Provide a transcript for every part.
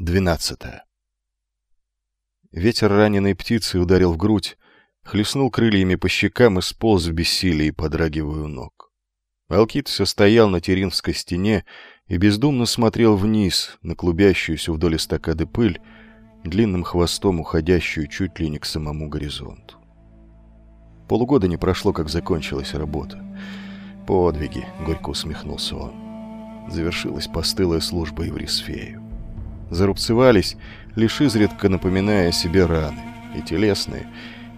12. Ветер раненой птицы ударил в грудь, хлестнул крыльями по щекам и сполз в бессилии, подрагивая ног. Алкит все стоял на Теринской стене и бездумно смотрел вниз на клубящуюся вдоль эстакады пыль, длинным хвостом уходящую чуть ли не к самому горизонту. Полугода не прошло, как закончилась работа. «Подвиги», — горько усмехнулся он. Завершилась постылая служба и в Рисфею зарубцевались, лишь изредка напоминая о себе раны, и телесные,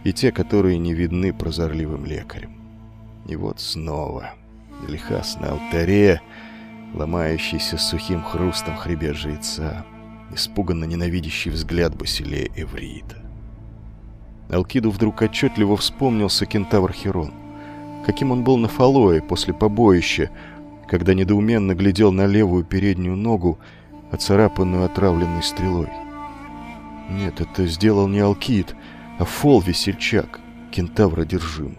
и те, которые не видны прозорливым лекарем. И вот снова, лихас на алтаре, ломающийся сухим хрустом хребет жреца, испуганно ненавидящий взгляд Басилея Эврита. Алкиду вдруг отчетливо вспомнился кентавр Херон. Каким он был на Фалое после побоища, когда недоуменно глядел на левую переднюю ногу оцарапанную отравленной стрелой. Нет, это сделал не Алкид, а Фол весельчак, кентавр одержимый.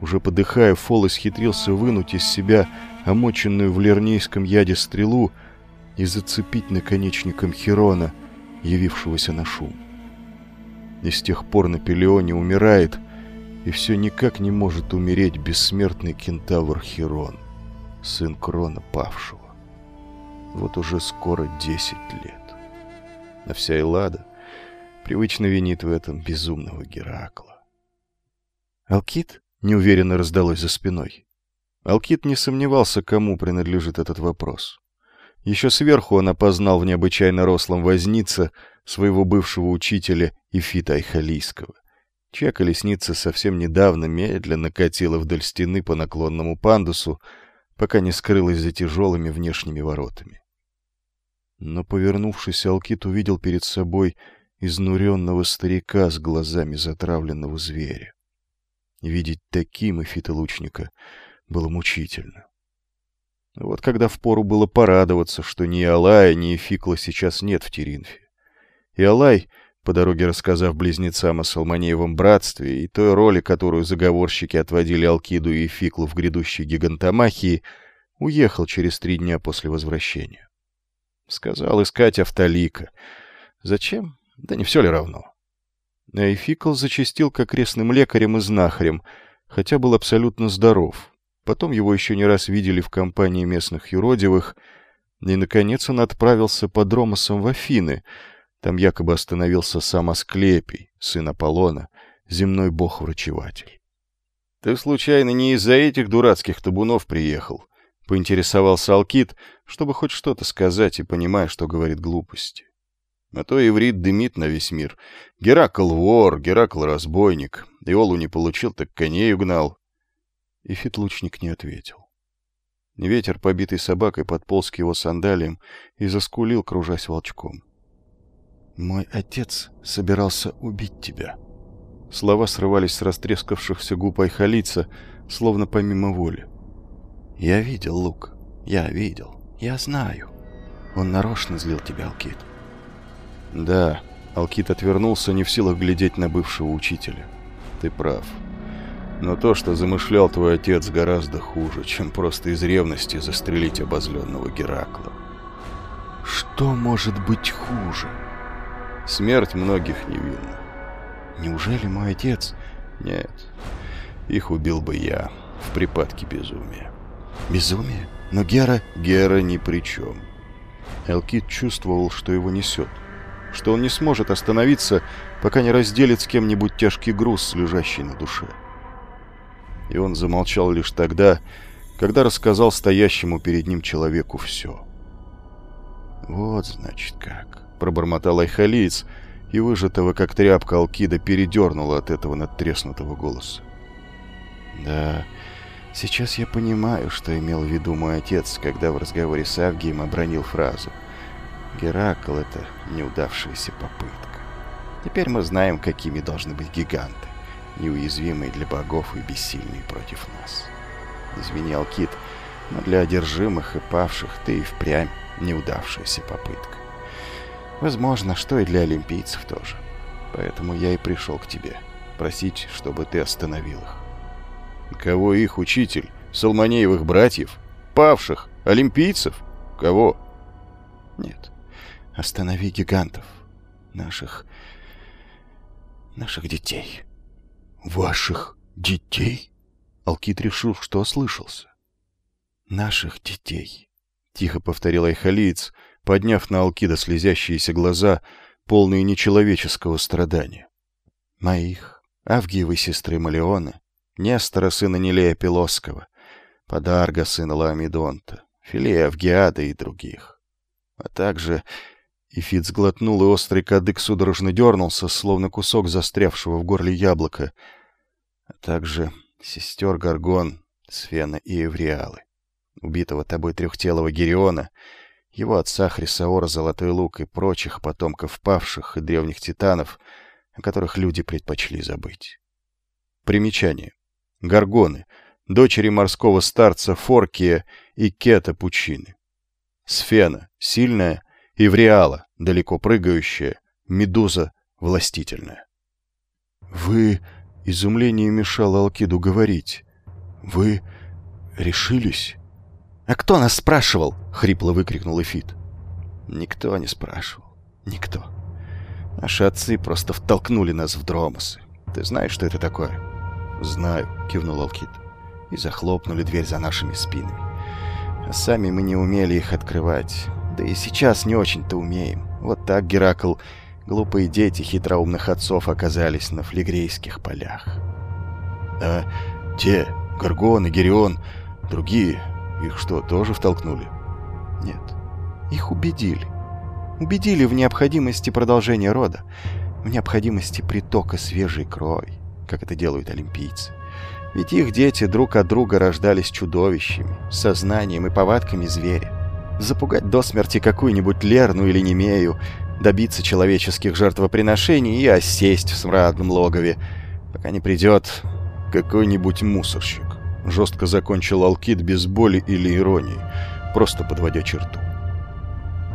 Уже подыхая, Фол исхитрился вынуть из себя омоченную в лернейском яде стрелу и зацепить наконечником Херона, явившегося на шум. И с тех пор на Пелеоне умирает, и все никак не может умереть бессмертный кентавр Херон, сын Крона павшего. Вот уже скоро десять лет. А вся Эллада привычно винит в этом безумного Геракла. «Алкит?» — неуверенно раздалось за спиной. Алкит не сомневался, кому принадлежит этот вопрос. Еще сверху он опознал в необычайно рослом вознице своего бывшего учителя Ифита Айхалийского, чья колесница совсем недавно медленно катила вдоль стены по наклонному пандусу, пока не скрылась за тяжелыми внешними воротами. Но, повернувшись, Алкит увидел перед собой изнуренного старика с глазами затравленного зверя. Видеть таким эфита лучника было мучительно. Вот когда впору было порадоваться, что ни Алая, ни Эфикла сейчас нет в Теринфе. И Алай, по дороге рассказав близнецам о Салманеевом братстве и той роли, которую заговорщики отводили Алкиду и Эфиклу в грядущей гигантомахии, уехал через три дня после возвращения. Сказал искать Автолика. Зачем? Да не все ли равно? Эйфикл зачастил как крестным лекарем и знахарем, хотя был абсолютно здоров. Потом его еще не раз видели в компании местных юродивых, и, наконец, он отправился под Ромосом в Афины. Там якобы остановился сам Асклепий, сын Аполлона, земной бог-врачеватель. — Ты, случайно, не из-за этих дурацких табунов приехал? — поинтересовался Алкит, чтобы хоть что-то сказать и понимая, что говорит глупости. А то иврит дымит на весь мир. Геракл вор, Геракл разбойник. Иолу не получил, так коней угнал. И фитлучник не ответил. Ветер, побитый собакой, подполз к его сандалиям и заскулил, кружась волчком. «Мой отец собирался убить тебя». Слова срывались с растрескавшихся губ Айхалица, словно помимо воли. Я видел Лук. Я видел. Я знаю. Он нарочно злил тебя, Алкит. Да, Алкит отвернулся, не в силах глядеть на бывшего учителя. Ты прав. Но то, что замышлял твой отец, гораздо хуже, чем просто из ревности застрелить обозленного Геракла. Что может быть хуже? Смерть многих невинна. Неужели мой отец... Нет, их убил бы я в припадке безумия. Безумие? Но Гера... Гера ни при чем. Элкит чувствовал, что его несет. Что он не сможет остановиться, пока не разделит с кем-нибудь тяжкий груз, лежащий на душе. И он замолчал лишь тогда, когда рассказал стоящему перед ним человеку все. «Вот, значит, как», — пробормотал Айхалиец, и выжатого, как тряпка Алкида, передернуло от этого надтреснутого голоса. «Да, Сейчас я понимаю, что имел в виду мой отец, когда в разговоре с Авгием обронил фразу «Геракл — это неудавшаяся попытка». Теперь мы знаем, какими должны быть гиганты, неуязвимые для богов и бессильные против нас. Извини, Алкит, но для одержимых и павших ты и впрямь неудавшаяся попытка. Возможно, что и для олимпийцев тоже. Поэтому я и пришел к тебе, просить, чтобы ты остановил их. Кого их учитель? Салманеевых братьев? Павших? Олимпийцев? Кого? Нет. Останови гигантов. Наших... наших детей. Ваших детей? Алкит решил, что ослышался. Наших детей. Тихо повторил Айхалиец, подняв на Алкида слезящиеся глаза, полные нечеловеческого страдания. Моих, Авгиевой сестры Малеоны, Нестора, сына Нелея Пилосского, Подарга, сына Ламидонта, Филея Авгиада и других. А также Ифит сглотнул, и острый кадык судорожно дернулся, словно кусок застрявшего в горле яблока. А также сестер Гаргон, Сфена и Эвриалы, убитого тобой трехтелого Гериона, его отца Хрисаора Золотой Лук и прочих потомков павших и древних титанов, о которых люди предпочли забыть. Примечание. Гаргоны, дочери морского старца Форкия и Кета Пучины. Сфена, сильная, и Вриала, далеко прыгающая, Медуза властительная. «Вы...» — изумление мешало Алкиду говорить. «Вы... решились?» «А кто нас спрашивал?» — хрипло выкрикнул Эфит. «Никто не спрашивал. Никто. Наши отцы просто втолкнули нас в дромосы. Ты знаешь, что это такое?» «Знаю», — кивнул Алкид. «И захлопнули дверь за нашими спинами. А сами мы не умели их открывать. Да и сейчас не очень-то умеем. Вот так, Геракл, глупые дети хитроумных отцов оказались на флегрейских полях. А те, Гаргон и Герион, другие, их что, тоже втолкнули? Нет, их убедили. Убедили в необходимости продолжения рода, в необходимости притока свежей крови, как это делают олимпийцы. Ведь их дети друг от друга рождались чудовищами, сознанием и повадками зверя запугать до смерти какую-нибудь Лерну или Немею, добиться человеческих жертвоприношений и осесть в смрадном логове, пока не придет какой-нибудь мусорщик. Жестко закончил Алкид без боли или иронии, просто подводя черту.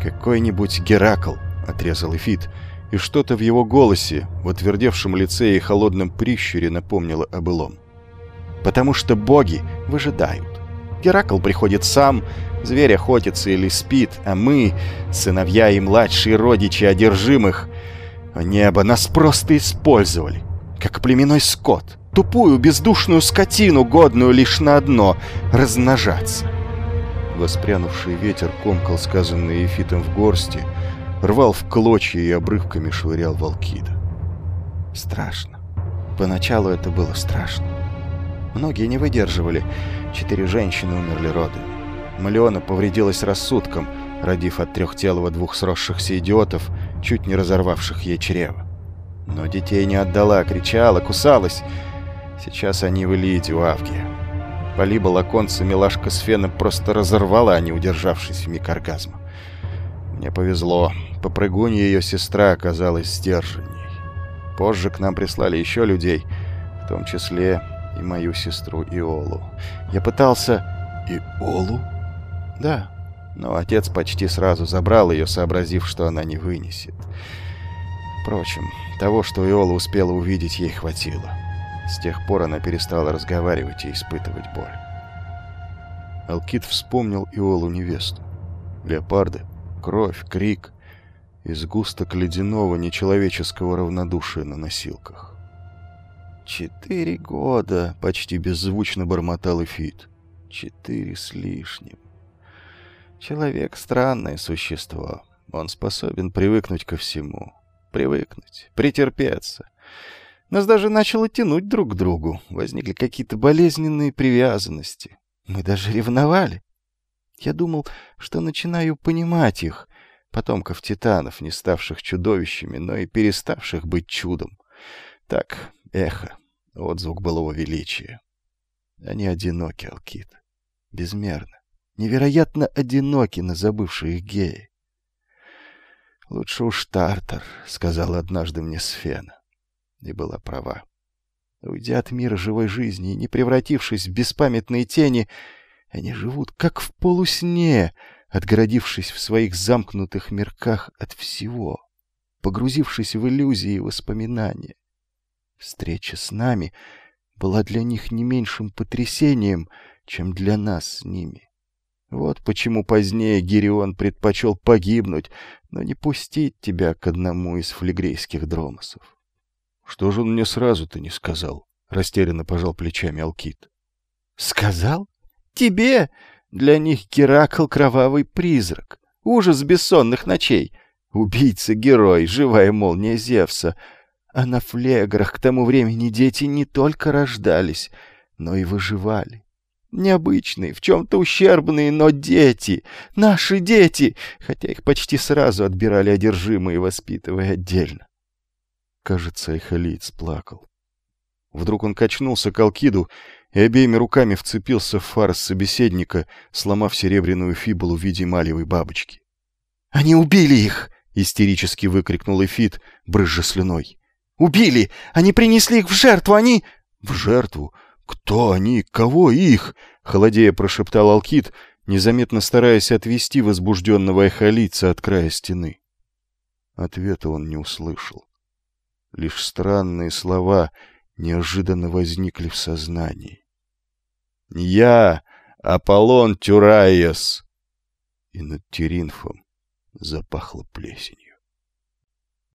«Какой-нибудь Геракл», — отрезал Эфит, и что-то в его голосе, в отвердевшем лице и холодном прищуре напомнило о былом. «Потому что боги выжидают. Геракл приходит сам, Зверь охотится или спит, а мы, сыновья и младшие родичи одержимых, небо нас просто использовали, как племенной скот, тупую бездушную скотину, годную лишь на одно — размножаться. Воспрянувший ветер комкал сказанное Ефитом в горсти, рвал в клочья и обрывками швырял волкида. Страшно. Поначалу это было страшно. Многие не выдерживали. Четыре женщины умерли родами. Малеона повредилась рассудком, родив от трехтелого двух сросшихся идиотов, чуть не разорвавших ей чрево. Но детей не отдала, кричала, кусалась. Сейчас они в Элиде у Авгия. Полиба лаконца милашка Сфена просто разорвала, не удержавшись в миг оргазма. Мне повезло. Попрыгунья ее сестра оказалась сдержанней. Позже к нам прислали еще людей, в том числе и мою сестру Иолу. Я пытался... «Иолу?» Да, но отец почти сразу забрал ее, сообразив, что она не вынесет. Впрочем, того, что Иола успела увидеть, ей хватило. С тех пор она перестала разговаривать и испытывать боль. Алкит вспомнил Иолу невесту. Леопарды, кровь, крик и сгусток ледяного нечеловеческого равнодушия на носилках. «Четыре года!» — почти беззвучно бормотал Эфит. «Четыре с лишним!» Человек — странное существо. Он способен привыкнуть ко всему. Привыкнуть, претерпеться. Нас даже начало тянуть друг к другу. Возникли какие-то болезненные привязанности. Мы даже ревновали. Я думал, что начинаю понимать их, потомков титанов, не ставших чудовищами, но и переставших быть чудом. Так, эхо, отзвук былого величия. Они одиноки, Алкит. Безмерно невероятно одиноки на забывшие геи. «Лучше уж Тартар», — сказала однажды мне Сфена. И была права. Уйдя от мира живой жизни и не превратившись в беспамятные тени, они живут как в полусне, отгородившись в своих замкнутых мирках от всего, погрузившись в иллюзии и воспоминания. Встреча с нами была для них не меньшим потрясением, чем для нас с ними. Вот почему позднее Гирион предпочел погибнуть, но не пустить тебя к одному из флегрейских дромосов. — Что же он мне сразу-то не сказал? — растерянно пожал плечами Алкит. — Сказал? Тебе? Для них Геракл — кровавый призрак, ужас бессонных ночей, убийца-герой, живая молния Зевса. А на флеграх к тому времени дети не только рождались, но и выживали. Необычные, в чем-то ущербные, но дети. Наши дети, хотя их почти сразу отбирали одержимые, воспитывая отдельно. Кажется, Эхолиц плакал. Вдруг он качнулся к Алкиду и обеими руками вцепился в фарс собеседника, сломав серебряную фибулу в виде малевой бабочки. «Они убили их!» — истерически выкрикнул Эфит, брызжа слюной. «Убили! Они принесли их в жертву! Они...» «В жертву? «Кто они? Кого их?» — холодея прошептал Алкид, незаметно стараясь отвести возбужденного эхолица от края стены. Ответа он не услышал. Лишь странные слова неожиданно возникли в сознании. «Я Аполлон Тюраес!» И над Теринфом запахло плесенью.